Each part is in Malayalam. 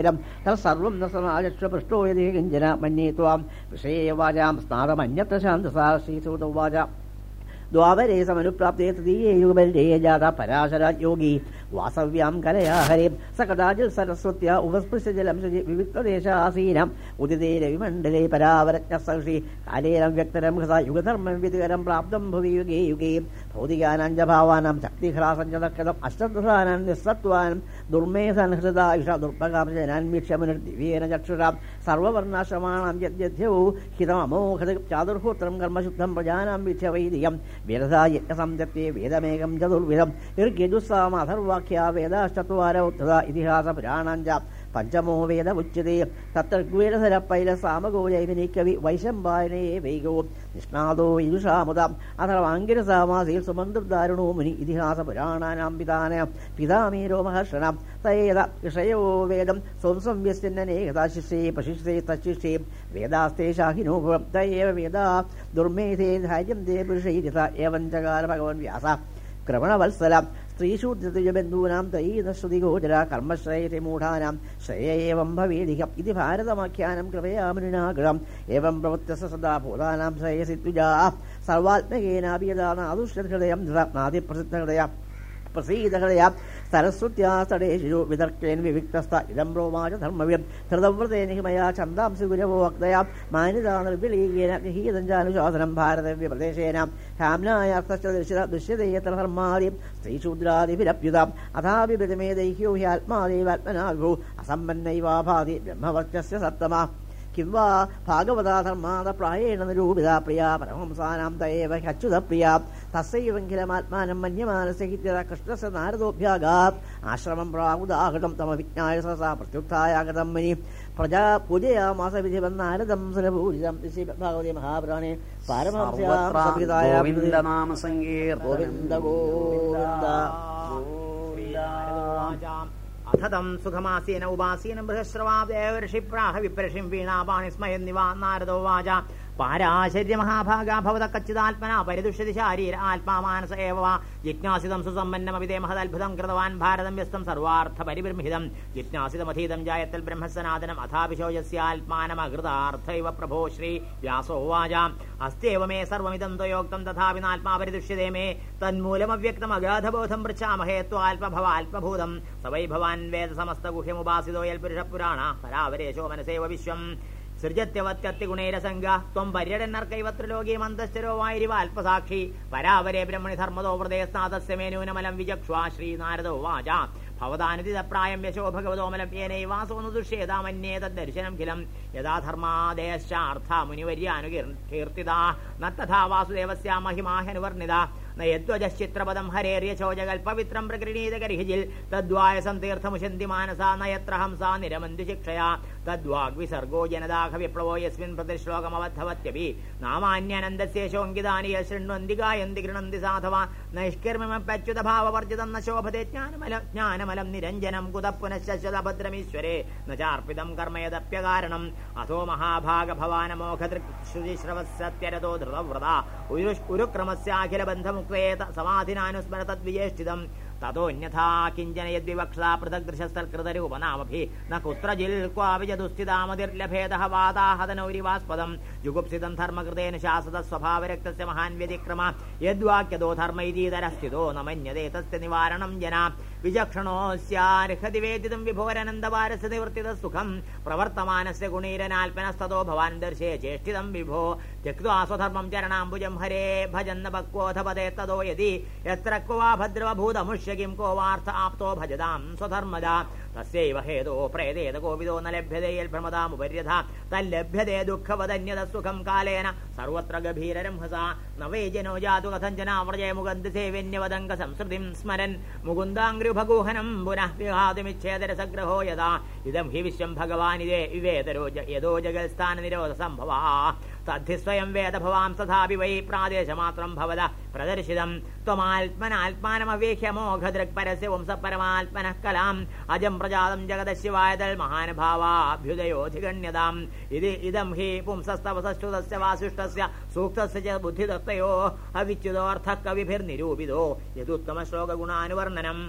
തത്സർവം ന സമാചക്ഷപൃഷ്ടോ യതി കിഞ്ചന മന്യേ ത്വാം. വിഷയേവാചാം സ്നാതമന്യത്ര ശാന്തസാ ശ്രീസൂതവാച ദ്വാപരേ സമനുപ്രാപ്തേ തൃതീയേ യുഗബലേ ജാത പരാശര യോഗി. വാസവ്യാം കലയാ ഹരേ. സ കഥാചിൽ സരസ്വത്യ ഉപസ്പൃശ്യ ജലം ശുചി വിവിക്തദേശാസീനം. ഉദിതേ രവിമണ്ഡലേ പരാവരജ്ഞ സഹൃഷി. കാലേനം വ്യക്തരം ഹൃത യുഗധർമ്മം വിധികരം പ്രാപ്തം ഭുവി യുഗേ യുഗേ. ഭൗതികാനാം ച ഭാവാനാം ശക്തിഹ്രാസഞ്ചതക്കതം അഷ്ടദുഷാനാം നിസ്സത്വാനം. ദുർമേധനഹൃതായുഷ ദുർഭകാർജനാൻവീക്ഷ്യ ദിവ്യേന ചക്ഷുഷാം. സർവവർണാശ്രമാണാം യദ്യധ്യവോ ഹിതമമോഹത ചാതുർഹോത്രം കർമ്മശുദ്ധം പ്രജാനാം വിധ്യ വൈദികം. വേദസാജ്ഞസംജത്തെ വേദമേകം ചതുർവിധം. ഋഗ്യജുസ്സാമ അഥർവാഖ്യ വേദാശ്ചത്വാര ഉദ്ധത ഇതിഹാസ പുരാണാഞ്ച. പഞ്ചമോ വേദ ഉച്ചതേ തത്രഗ്വേദധര പൈല സാമഗോജൈമിനി കവി വൈശംബായനേ വൈകോ നിഷ്ണാദോ യുഷാമുദാം അഥർവാങ്കിരസാമാസീൽ സുമന്ത്രദാരുണോ മുനി ഇതിഹാസ പുരാണാനാം പിതാന പിതാമീരോ മഹർഷണം. തയേത വിഷയോ വേദം. സ്വം വ്യസ്യന്നേകതാ ശിഷ്യേ പ്രശിഷ്യേ തശിഷ്യേ വേദാസ്തേ ശാഹിനോ തയേവ വേദാ. ദുർമേധേ ധൈര്യം ദേ പുരുഷൈരിത. ഏവം ചകാര ഭഗവൻ വ്യാസ. ക്രമണവത്സല. സ്ത്രീഷൂദ്രതുജബന്ധൂനാം തൈനശ്രുതിഗോചര കർമ്മശ്രേയതി മൂഢാനാം ശ്രേയേവം ഭവേദികം. ഇത് ഭാരതമാഖ്യാനം കൃപയാമുനിനാഗൃഹം ഏവം പ്രവൃത്തസ സദാ ഭൂതാനാം ശ്രേയസി തുജാ സർവാത്മകേനാഭിയതാനാദുഷ്ടഹൃദയം നാദിപ്രസിദ്ധഹൃദയ പ്രസീതഹൃദയ സരസ്വത്യാസ്തടേശിരു വിതർക്കേൻ വിവിക്തസ്ഥ. ഇതം ബ്രോമാച ധർമ്മവ്യം ഹൃതവ്രതേ നിഹിമയാ ഛന്ദാംസി ഗുരവോ മാനിതാ നിർവിളീകേന ഗൃഹീതഞ്ചാനുശാസനം ഭാരതവ്യ പ്രദേശേന. ഹാംനായാർത്ഥശ്ച ദൃശ്യതേയത്ര ധർമാദി. സ്ത്രീശൂദ്രാദിഭിരപ്യുതാം അഥാവിപരിമേ ദൈഹ്യോ ഹ്യാത്മാദേവാത്മനാ വിഭു അസമ്പന്നൈവാഭാതി ബ്രഹ്മവർച്ചസ്യ സത്തമാ കിം വാ ഭാഗവതാ ധർമാദ പ്രായേണ നിരൂപിതാ പ്രിയ പരമംസാനാം തയേവ ഹ്യച്യുത പ്രിയ തസ്സൈവങ്കിലമാത്മാനം മന്യമാനസ ഹിത്യത കൃഷ്ണസ്യ നാരദോഭ്യാഗാത് ആശ്രമം പ്രാവുദാഹൃതം തമ വിജ്ഞായ സസാ പ്രത്യുത്ഥായാഗതം മനി പ്രജാ പൂജയാമാസ വിധിവൻ നാരദം സുരഭൂരിതം ഭഗവതി മഹാപുരാണേ പാരമഹംസ്യാം സർവത്ര സംഹിതായാം ഗോവിന്ദനാമ സങ്കീർത്തനം ഗോവിന്ദ ഗോവിന്ദ धतम् सुखमासीन उवासीनम् मृहस्रवादेवर्षिप्राह विप्रषिम् वीणापाणि स्मयन्निवा नारदो वाच പാരാശര്യ മഹാഭാഗ ഭവത കച്ചിതാത്മന പരിദുഷ്യതി ശാരീര ആത്മാമാനസ ഏവ ജിജ്ഞാസിതം സുസമ്പന്നം അവിതേ മഹദത്ഭുതം കൃതവാൻ ഭാരതം വ്യസ്തം സർവാർത്ഥ പരിബൃംഹിതം ജിജ്ഞാസിതമധീതം ജായത്തൽ ബ്രഹ്മസനാതനം അഥാഭിശോചസ്യാത്മാനമകൃതാർത്ഥൈവ പ്രഭോ ശ്രീ വ്യാസോ അസ്തേവമേ സർവമിതം ത്വയോക്തം തഥാപി നാത്മാ പരിദുഷ്യതേ മേ തന്മൂലമവ്യക്തം അഗാധബോധം പൃച്ഛാമഹേ ത്വാൽപഭവാൽപഭൂതം സവൈ ഭവാൻ വേദ സമസ്ത ഗുഹ്യമുപാസിതോ യൽ പുരുഷ പുരാണ പരാവരേശോ മനസേവ വിശ്വം. സൃജത്യവത്യത്തിഗുണൈരസംഗ ത്വം പര്യടന്നർക്കൈവ ത്രിലോകീ മന്ദശ്ചരോ വായിരിവ അല്പസാക്ഷി പരാവരേ ബ്രഹ്മണി ധർമ്മതോ ഹൃദയസ്നാഥസ്യമേനൂനമലം വിചക്ഷ്വാ ശ്രീനാരദോ വാച ഭവതാനിതിപ്രായം യശോ ഭഗവതോമലം ഏനൈവാസോന്നു ദുഷ്യേതാമന്യേ തദ്ദർശനം കിലം യഥാ ധർമാദേശാർത്ഥ നത്തഥാ വാസുദേവസ്യാ മഹിമാഹനുവർണിത. നയദ്വജശ്ചിത്രപദം ഹരേര്യശോചകൽപവിത്രം പ്രകൃണീതകരിഹിജിൽ. തദ്വായസം തീർത്ഥമുശന്തി മാനസാ നയത്ര ഹംസാ നിരമന്തി ശിക്ഷയാ. തദ്വാഗ്വിസർഗോ ജനദാഹ വിപ്ലവോ ഗായന്തി ഗൃണന്തി സാധവ. നൈഷ്കർമ്മ്യപ്യച്യുത ഭാവവർജിതം ന ശോഭത്തെ ജ്ഞാനമലം നിരഞ്ജനം കുത പുനശ്ശതഭദ്രമീശ്വരേ ന ചാർപ്പിതം കർമ്മയദപ്യകാരണം അഥോ ധൃതവ്രത. ഉരുക്രമസ്യാഖിലബന്ധമുക്തേ സമാധിനാനുസ്മരതദ്വിജേഷ്ഠിതം സമാധിനാനുസ്മര തദ്വിജേഷ്ഠിതം തതോന്യഥാ കിഞ്ചന യദ്വിവക്ഷ പൃഥഗ്ദൃശസ്ഥൽകൃതരൂപനാമഭി ന ജുഗുപ്സിതം ധർമ്മകൃതേന ശാസത സ്വഭാവരക്തസ്യ മഹാൻ വ്യതിക്രമ. യദ്വാക്യതോ ധർമ്മൈതീതരസ്ഥിതോ ന മന്യതേ തസ്യ നിവാരണം ജനാ. വിചക്ഷണോസ്യാർഹതി വേദിതം നിവർത്തിത സുഖം പ്രവർത്തമാനസ്യ ഗുണീരനാൽപനസ്തോ ഭവാൻ ദർശേ ചേഷ്ടിതം വിഭോ. त्यक्त्वा स्वधर्मं चरणाम्बुजं हरे भजन्न भक्वोऽथ पदे तदो यदि यत्र क्व वा भद्रवभूतमुष्य किं को वार्थ भजदां स्वधर्मदा तस्यैव हेतो प्रेदेत कोविदो न लभ्यते यल्भ्रमदामुपर्यथा तल्लभ्यते दुःखवदन्यत सुखं कालेन सर्वत्र गभीररंहसा न वै जनो जातु कथञ्चनाव्रजय मुगन्धि सेविन्यवदङ्ग संस्कृतिं स्मरन् मुकुन्दाङ्घ्रिभगूहनं पुनः विहातुमिच्छेदरसग्रहो यदा इदं हि विश्वं भगवानिदे विवेदरो यदो जगत्स्थाननिरोधसम्भवा तद्धि स्वयं वेद भवां तथापि वै प्रादेशमात्रं भवद प्रदर्शितं त्वमात्मनात्मानमवेक्ष्य मोघदृक्परस्य वंशपरमात्मनः कलाम् अजं प्रजातं जगदशिवायदल् महानुभावाभ्युदयोऽधिगण्यताम् इति इदं हि पुंसस्तव सश्रुतस्य वासिष्ठस्य सूक्तस्य च बुद्धिदत्तयो अविच्युतोऽर्थः कविभिर्निरूपितो यदुत्तमश्लोकगुणानुवर्णनम्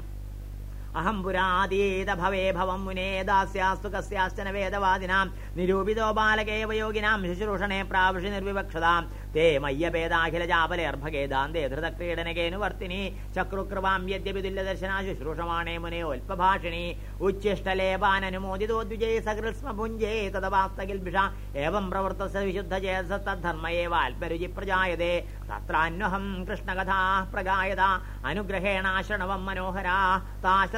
അഹം പുരാതീത ഭവേ ഭവം മുനേ ദാസ്യാസ്തു കസ്യാശ്ചന വേദവാദിനാം. നിരൂപിതോ ബാലകേവയോഗിനാം ശുശ്രൂഷണേ പ്രാവശ്യ നിർവിവക്ഷതാം. തേ മയ്യഭേദാഖില ചാപലേർഭഗേദാന്തേ ധൃതക്രീഡനകേനു വർത്തിനി ചക്രുക്രവാം യദ്യപി തുല്യദർശന ശുശ്രൂഷമാണേ മുനയോൽപഭാഷിണി ഉച്ഛിഷ്ടലേപാനനുമോദിതോദ്വിജയ സകൃത്സ്മ ഭുഞ്ജേ തദവാസ്തകിൽഭിഷ ഏവം പ്രവർത്തസ വിശുദ്ധ ചേതദ്ധർമ്മ ഏവ അല്പരുചി പ്രജായതേ. തത്രാന്വഹം കൃഷ്ണകഥാ പ്രഗായത. അനുഗ്രഹേണാശ്രണവം മനോഹരാ.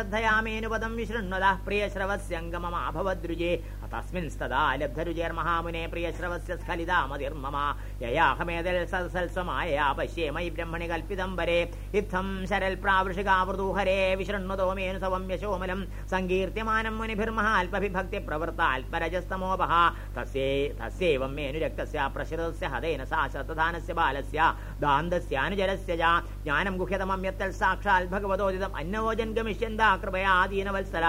लब्धयामेपदम् विशृण्दः प्रिय श्रवस्यङ्गममा तस्मिंस्तदा लब्धरुजेर्महामुने प्रियश्रवस्य स्खलिदा मतिर्ममा യയാഹമേതൽ സൽസ്വമായ പശ്യേ മയി ബ്രഹ്മണി കൽപ്പിതം വരെ ഇത്തം ശരൽ പ്രാവൃഷികാവൃതൂഹരേ വിശൃണ്വതോ മേനു സവം യശോമലം സങ്കീർത്യമാനം മുനിഭിർമഹാൽപഭിഭക്തി പ്രവൃത്താൽപരജസ്തമോപഹ തസ്യേ തസ്യൈവം മേനു രക്തസ്യ പ്രശിരതസ്യ ഹതേന സാ ശതധാനസ്യ ബാലസ്യ ദാന്തസ്യാനുജലസ്യ ച ജ്ഞാനം ഗുഹ്യതമമ്യത്തൽ സാക്ഷാൽ ഭഗവതോദിതം അന്നവോജൻ ഗമിഷ്യന്താ കൃപയാദീനവത്സല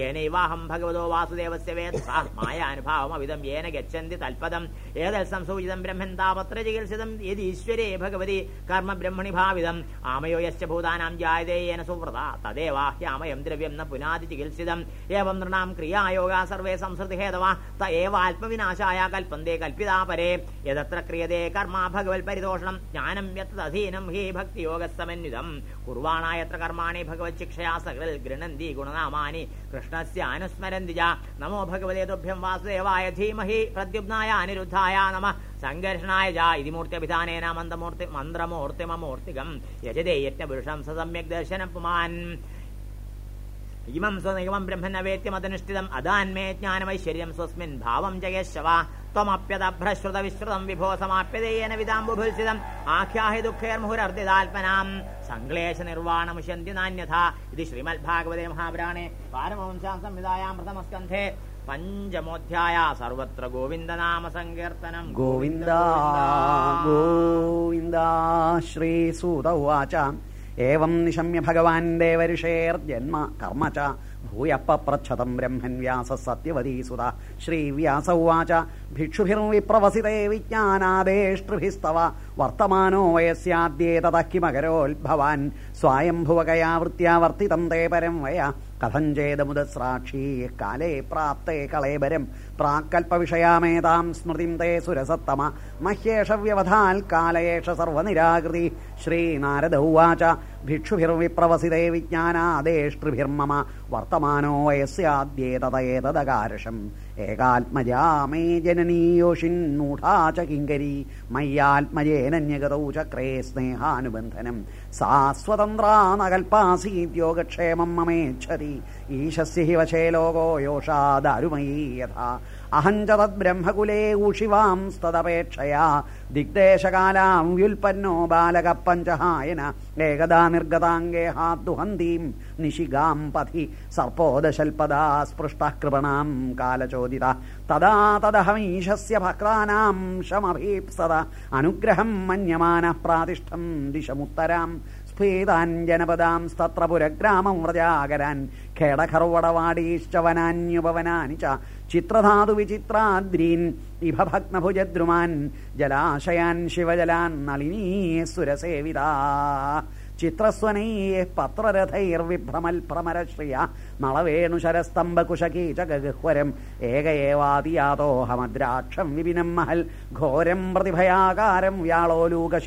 യേനൈവാഹം ഭഗവതോ വാസുദേവസ്യ വേദ. മായാനുഭാവം അവിധം യേന ഗച്ഛന്തി തൽപദം. ഏതൽ സംസൂചിതം ബ്രഹ്മൻ താപത്ര ചികിത്സിതം ഈശ്വരേ ഭഗവതി കർമ്മ ബ്രഹ്മണി ഭാവിതം. ആമയോ യശ്ച ഭൂതാനാം ജായതേയേന സുവ്രത. തദേവാഹ്യാമയം ദ്രവ്യം ന പുനാതി ചികിത്സിതം. ഏവം നൃണാം ക്രിയായോഗ സർവേ സംസൃതി ഹേതവ. ത ഏവ ആത്മവിനാശായ കൽപ്പന്തേ കൽപ്പിതാ പരേ. യതത്ര ക്രിയതേ കർമ്മ ഭഗവൽ പരിതോഷണം. ജ്ഞാനം യത്തധീനം ഹി ഭക്തിയോഗ ഭക്തിയോഗസമന്വിതം. കുർവാണായത്ര കർമാണി ഭഗവത് ശിക്ഷയാ സകൽ ഗൃണന്തി ഗുണനാമാനി. കൃഷ്ണസ്യ അനുസ്മരന്തി ച നമോ ഭഗവതേ തുഭ്യം വാസുദേവായ ധീമഹി പ്രദ്യുപ്നായ അനിരുദ്ധായ നമ. सङ्घर्षणाय जा इति मूर्त्यभिधानेन मन्दमूर्ति मन्द्रमूर्तिममूर्तिकं यजते यज्ञपुरुषं स सम्यक् दर्शनं पुमान्। इमं स्वनिगमं ब्रह्मन्न वेत्यमदनुष्ठितम् अदान्मे ज्ञानमैश्वर्यं स्वस्मिन् भावं त्वमप्यभ्रश्रुत त्वमप्यदभ्रश्रुतविश्रुतं विभो समाप्यते येन विदाम्बुभूषितम् आख्याहि समाप्यदेख्याहि सङ्क्लेशनिर्वाणमुष्यन्ति नान्यथा। इति श्रीमद्भागवते महापुराणे पारमवंशां संहितायां प्रथमस्कन्धे। പഞ്ചമോധ്യായ സർവത്ര ഗോവിന്ദനാമ സങ്കീർത്തനം. ഗോവിന്ദ ഗോവിന്ദ. ശ്രീസൂത ഉവാച. ഏവം നിശമ്യ ഭഗവാൻ ദേവരുഷേർജന്മ കർമ്മ ച. ഭൂയപ്പപ്രച്ഛതം ബ്രഹ്മൻ വ്യാസ സത്യവതീ സുത. ശ്രീവ്യാസ ഉവാച. ഭിക്ഷുഭിർവിപ്രവസിതേ വിജ്ഞാനാദേഷ്ടൃഭിസ്തവ. വർത്തമാനോ വയസ്യാദ്യേതത കിമകരോത്ഭവാൻ സ്വായംഭുവകയാ വൃത്യാ വർത്തിതം തേ പരം വയ കഥഞ്ചേതമുദസ്രാക്ഷീ കാലേ പ്രാപ്തേ കളേബരം. പ്രാക്കൽപ്പവിഷയാമേതാം സ്മൃതിം തേ സുരസത്തമ. മഹ്യേഷ വ്യവധാൽ കാലയേഷ സർവനിരാകൃതി. ശ്രീനാരദ ഉവാച ഭിക്ഷുഭിർവിപ്രവസിതേ വിജ്ഞാനാദേഷ്ടൃഭിർമമ. വർത്തമാനോ വയസ്യാദ്യേതതയേതദകാരഷം ഏകാത്മജാമേ ജനനീയോഷിന്നൂഢാ ച കിങ്കരി. മയ്യാത്മജേനന്യഗതൗ ചക്രേ സ്നേഹാനുബന്ധനം. സാ സ്വതന്ത്രാ നകൽപ്പാസീദ്യോഗക്ഷേമം ईशस्य हि वशे लोको योषादारुमयी यथा। अहञ्च तद्ब्रह्मकुले ऊषिवांस्तदपेक्षया दिग्देशकालाम् व्युल्पन्नो बालकः पञ्चहायन एकदा निर्गताङ्गे हाद्दुहन्तीम् निशिगाम् पथि सर्पोदशल्पदा स्पृष्टः कृपणाम् कालचोदिता। तदा तदहमीशस्य भक्तानाम् शमभीप्सद अनुग्रहम् मन्यमानः प्रातिष्ठम् दिशमुत्तराम्। സ്ഫീതാഞ്ജനപദാംസ്തത്ര പുരഗ്രാമം വ്രജാകരാൻ. ഖേടഖർവടവാടീശ്ച വനാന്യുപവനാനി ച. ചിത്രധാതു വിചിത്രാദ്രീൻ ഇഭഭഗ്നഭുജദ്രുമാൻ. ജലാശയാൻ ശിവജലാൻ നളിനീ സുരസേവിതാ. ചിത്രസ്വനൈ പത്രരഥൈർവിഭ്രമൽഭ്രമരശ്രിയ. നളവേണുശരസ്തംഭകുശകീ ച ഗഹ്വരം ഏക ഏവാദിയാതോഹമദ്രാക്ഷം വിപിനം മഹൽ. ഘോരം പ്രതിഭയാകാരം വ്യാളോലൂക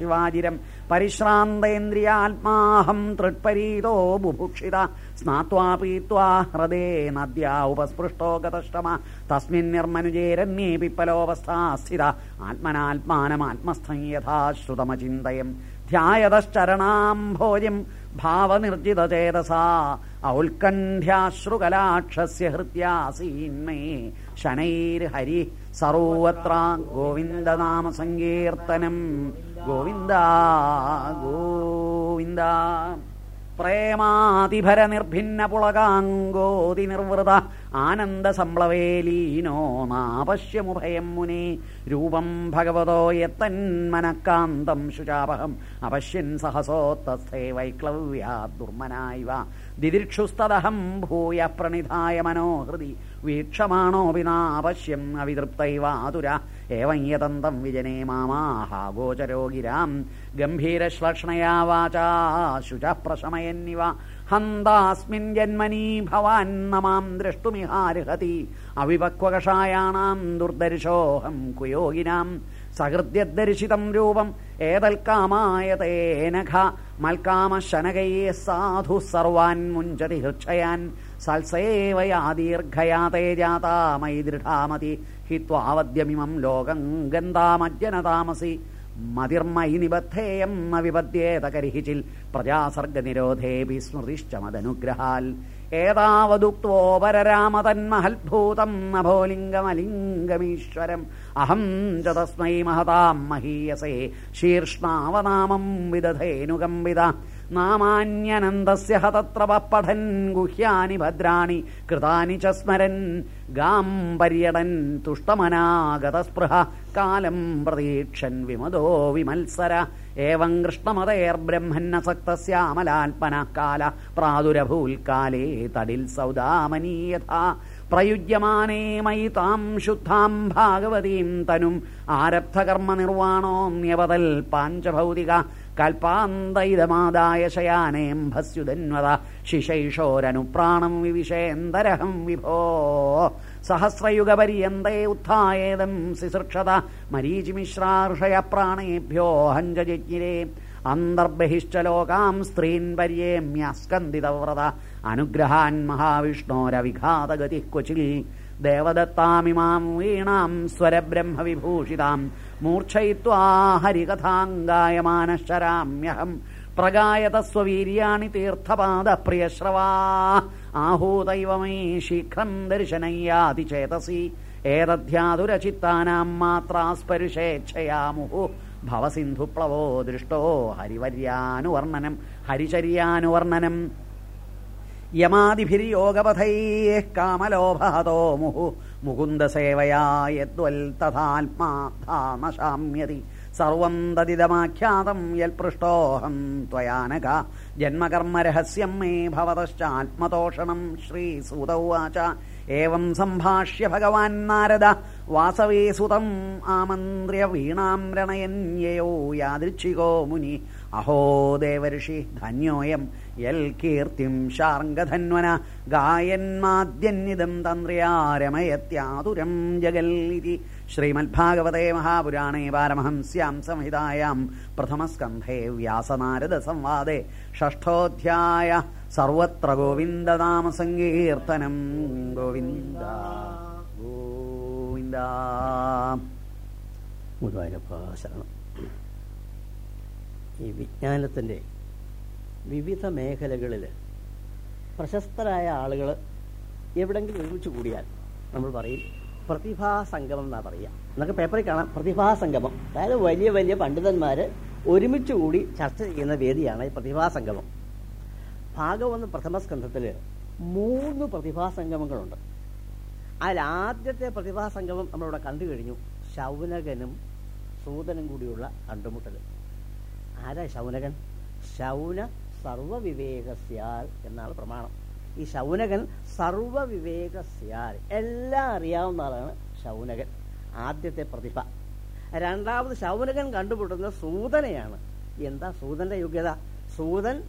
പരിശ്രാന്തേന്ദ്രിയാത്മാഹം തൃട്പരീതോ ബുഭുക്ഷിത. സ്നാത്വാ പീത്വാ ഹൃദേ നദ്യാ ഉപസ്പൃഷ്ടോ ഗതഷ്ടമ. തസ്മിൻ നിർമ്മനുജേരന്യേ പിപ്പലോവസ്ഥാ സ്ഥിത. ആത്മനാത്മാനമാത്മസ്ഥം യഥാശ്രുതമചിന്തയം ധ്യായതശ്ചരണാംഭോജം ഭാവനിർജിതചേതസാ. ഔത്കണ്ഠ്യാശ്രുകലാക്ഷസ്യ ഹൃത്യാസീന്മേ ശനൈർഹരി സർവത്ര ഗോവിന്ദനാമ സങ്കീർത്തനം ഗോവിന്ദ ഗോവിന്ദ. പ്രേമാതിഭര നിർഭിന്ന പുളകാങ്കോതി നിർവൃത ആനന്ദ സംപ്ലവേലീനോ നാപശ്യമുഭയം മുനി. രൂപം ഭഗവതോ യത്തന്മനക്കാന്തം ശുചാപഹം. അപശ്യൻ സഹസോത്തസ്ഥേ വൈക്ലവ്യാ ദുർമനായിവ ദിദിക്ഷുസ്തദഹം ഭൂയ പ്രണിധായ മനോഹൃതി. വീക്ഷമാണോപി നാപശ്യം അവിതൃപ്തൈവാതുര. ഏവം യതന്തം വിജനേ മാമാഹാഗോചരോ ഗിരാം ഗംഭീരശ്ലക്ഷ്ണയാ പ്രശമയന്നിവ ഹന്താസ്മിൻ ജന്മനീ ഭവാൻ നമാം ദ്രഷ്ടുമിഹാർഹതി അവിപക്വകഷായാണാം ദുർദർശോഹം കുയോഗിനാം. സഹൃദ്യദർശിതം രൂപം ഏതൽക്കാമായ തേനഘ മൽക്കാമശനകൈ സാധു സർവാൻ മുഞ്ചതി ഹൃക്ഷയാൻ. सल्सेवया दीर्घयाते जाता मयि दृढामति हि त्वावद्यमिमम् लोकम् गन्तामज्जनतामसि मतिर्मयि निबद्धेयम् न विपद्येत करिहि प्रजासर्गनिरोधेऽपि स्मृतिश्च मदनुग्रहाल्। एतावदुक्तो पररामतन्महद्भूतम् न अहम् च तस्मै महताम् महीयसे शीर्ष्णावनामम् विदधेऽनुकम्बिदा നാമാന്യനന്ദസ്യ ഹതത്ര പഠൻ ഗുഹ്യാനി ഭദ്രാണി കൃതാനി ച സ്മരൻ. ഗാം പര്യടൻ തുഷ്ടമനാഗതസ്പൃഹ. കാലം പ്രതീക്ഷൻ വിമതോ വിമത്സര. ഏവം കൃഷ്ണമതേർബ്രഹ്മന്നസക്തസ്യാമലാത്മന കാല പ്രാദുരഭൂൽക്കാലേ തടിൽ സൗദാമനീയഥാ. പ്രയുജ്യമാനേ മയി താം ശുദ്ധാം ഭാഗവതീം തനും. ആരബ്ധകർമ്മ നിർവാണോന്യവതൽ പാഞ്ചഭൗതിക. कल्पान्तैदमादाय शयानेऽम्भस्युदन्वद शयानेम् भस्युधन्वद शिशैषोरनुप्राणम् विविशेऽन्तरहम् विभो। सहस्रयुगपर्यन्ते उत्थायेदम् सिसृक्षद मरीचिमिश्रार्षय प्राणेभ्यो हञ्जजिज्ञिरे। अन्तर्बहिश्च लोकाम् स्त्रीन् पर्येम्यस्कन्दितव्रत अनुग्रहान् महाविष्णोरविघातगतिः क्वचिल्। देवदत्तामिमाम् वीणाम् स्वरब्रह्मविभूषिताम्। മൂർച്ഛയിത്വാ ഹരികഥാങ്കായമാനശ്ചരാമ്യഹം പ്രഗായത സ്വീര്യാണി തീർത്ഥപാദപ്രിയശ്രവാ പ്രിയശ്രവാ. ആഹൂതൈവമേ ശീഘ്രം ദർശനയ്യാതി ചേതസി ഏതധ്യാതുരചിത്താനാം മാത്രാസ്പരുഷേച്ഛയാമുഹു ഭവസിന്ധുപ്ലവോ ദൃഷ്ടോ ഹരിവര്യാനുവർണനം ഹരിചര്യാനുവർണനം. യമാതിഭിരിയോഗപഥൈ കാമലോഭഹതോ മുഹു. മുകുന്ദസേവയാ യദ്വൽ തഥാത്മാ നശാമ്യതി സർവം തദിതമാഖ്യാതം യൽപൃഷ്ടോഹം ത്വയാനക ജന്മകർമ്മരഹസ്യം മേ ഭവതശ്ചാത്മതോഷണം ശ്രീസൂത ഉവാച ഏവം സംഭാഷ്യ ഭഗവാൻ നാരദ. വാസവേ സുതം ആമന്ത്ര്യ വീണാം രണയന്യയോ യാദൃച്ഛികോ മുനി. അഹോ ദേവർഷി ധന്യോയം. യൽ കീർത്തിം ശാർഗധന്വന ഗായന്മാദ്യന്നിതം തന്ത്രയാരമയത്യാതുരം ജഗൽ ഇതി. ശ്രീമദ്ഭാഗവതേ മഹാപുരാണേ പാരമഹംസ്യാം സംഹിതായാം പ്രഥമസ്കന്ധേ വ്യാസനാരദ സംവാദേ. ഷഷ്ഠോധ്യായ സർവത്ര ഗോവിന്ദനാമ സങ്കീർത്തനം ഗോവിന്ദ ഗോവിന്ദ. ഗുരുവായൂരപ്പ ശരണം. ഈ വിജ്ഞാനത്തിന്റെ വിവിധ മേഖലകളിൽ പ്രശസ്തരായ ആളുകൾ എവിടെങ്കിലും ഒരുമിച്ച് കൂടിയാൽ നമ്മൾ പറയും പ്രതിഭാസംഗമം എന്നാ പറയുക. എന്നൊക്കെ പേപ്പറിൽ കാണാം പ്രതിഭാസംഗമം അതായത് വലിയ വലിയ പണ്ഡിതന്മാർ ഒരുമിച്ച് കൂടി ചർച്ച ചെയ്യുന്ന വേദിയാണ് ഈ പ്രതിഭാസംഗമം ഭാഗവന്ന് പ്രഥമ സ്കന്ധത്തിൽ മൂന്ന് പ്രതിഭാസംഗമങ്ങളുണ്ട് അതിൽ ആദ്യത്തെ പ്രതിഭാസംഗമം നമ്മളിവിടെ കണ്ടു കഴിഞ്ഞു ശൗനകനും സൂതനും കൂടിയുള്ള കണ്ടുമുട്ടൽ ആരാ ശൗനകൻ? ശൗന സർവവിവേകസ്യാൽ എന്നാണ് പ്രമാണം. ഈ ശൗനകൻ സർവവിവേകസ്യാൽ. എല്ലാം അറിയാവുന്ന ആളാണ് ശൗനകൻ. ആദ്യത്തെ പ്രതിഭ. രണ്ടാമത് ശൗനകൻ കണ്ടുപിടുന്ന സൂതനയാണ്. എന്താ സൂതന്റെ യോഗ്യത? സൂതൻ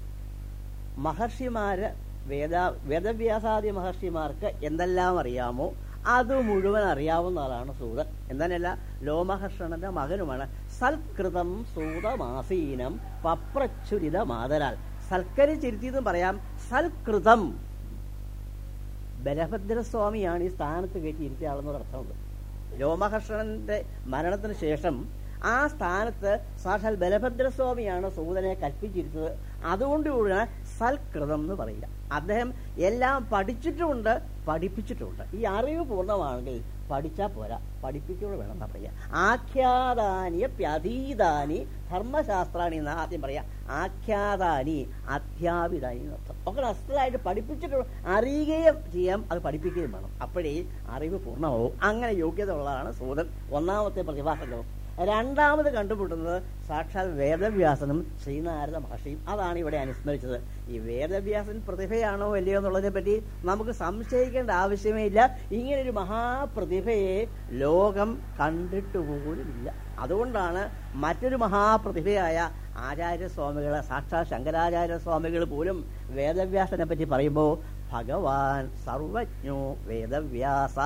മഹർഷിമാര് വേദ വേദവ്യാസാദി മഹർഷിമാർക്ക് എന്തെല്ലാം അറിയാമോ അത് മുഴുവൻ അറിയാവുന്ന ആളാണ് സൂതൻ. എന്നല്ല ലോമഹർഷണന്റെ മകനുമാണ്. സൽകൃതം സൂതമാസീനം പപ്രച്ഛുരിത മാതരാൽ സൽക്കരിച്ചിരുത്തിയെന്നും പറയാം. സൽകൃതം. ബലഭദ്രസ്വാമിയാണ് ഈ സ്ഥാനത്ത് കയറ്റി ഇരുത്തിയ ആളെന്നൊരു അർത്ഥമുണ്ട്. രോമഹർഷണന്റെ മരണത്തിന് ശേഷം ആ സ്ഥാനത്ത് സാക്ഷാൽ ബലഭദ്രസ്വാമിയാണ് സൂതനെ കൽപ്പിച്ചിരുന്നത്. അതുകൊണ്ടുകൂടിയാണ് സൽകൃതം എന്ന് പറയുക. അദ്ദേഹം എല്ലാം പഠിച്ചിട്ടുമുണ്ട് പഠിപ്പിച്ചിട്ടുമുണ്ട് ഈ അറിവ് പൂർണമാണെങ്കിൽ പഠിച്ചാൽ പോരാ. പഠിപ്പിക്കുക വേണം എന്നാ പറയുക ആഖ്യാതാനി പ്യതീതാനി ധർമ്മശാസ്ത്രാണി എന്നാണ് ആദ്യം പറയാ. ആഖ്യാതാനി അധ്യാപിതാനി എന്നർത്ഥം ഒക്കെ അസ്ഥലായിട്ട് പഠിപ്പിച്ചിട്ട് അറിയുകയും ചെയ്യാം അത് പഠിപ്പിക്കുകയും വേണം. അപ്പോഴേ അറിവ് പൂർണമാവും. അങ്ങനെ യോഗ്യത ഉള്ളതാണ് സൂതൻ. ഒന്നാമത്തെ പ്രതിഭാസംഗമം രണ്ടാമത് കണ്ടുപിടുന്നത് സാക്ഷാൽ വേദവ്യാസനും ശ്രീനാരദ മഹർഷിയും. അതാണ് ഇവിടെ അനുസ്മരിച്ചത്. ഈ വേദവ്യാസൻ പ്രതിഭയാണോ അല്ലയോ എന്നുള്ളതിനെ പറ്റി നമുക്ക് സംശയിക്കേണ്ട ആവശ്യമേ ഇല്ല. ഇങ്ങനൊരു മഹാപ്രതിഭയെ ലോകം കണ്ടിട്ടുപോലുമില്ല അതുകൊണ്ടാണ് മറ്റൊരു മഹാപ്രതിഭയായ ആചാര്യസ്വാമികളെ സാക്ഷാൽ ശങ്കരാചാര്യ സ്വാമികൾ പോലും വേദവ്യാസനെ പറ്റി പറയുമ്പോൾ ഭഗവാൻ സർവജ്ഞോ വേദവ്യാസ.